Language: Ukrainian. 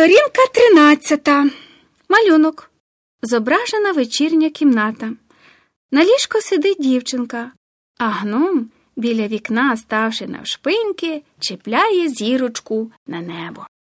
Сторінка тринадцята. Малюнок. Зображена вечірня кімната. На ліжко сидить дівчинка, а гном біля вікна, ставши навшпиньки, чіпляє зірочку на небо.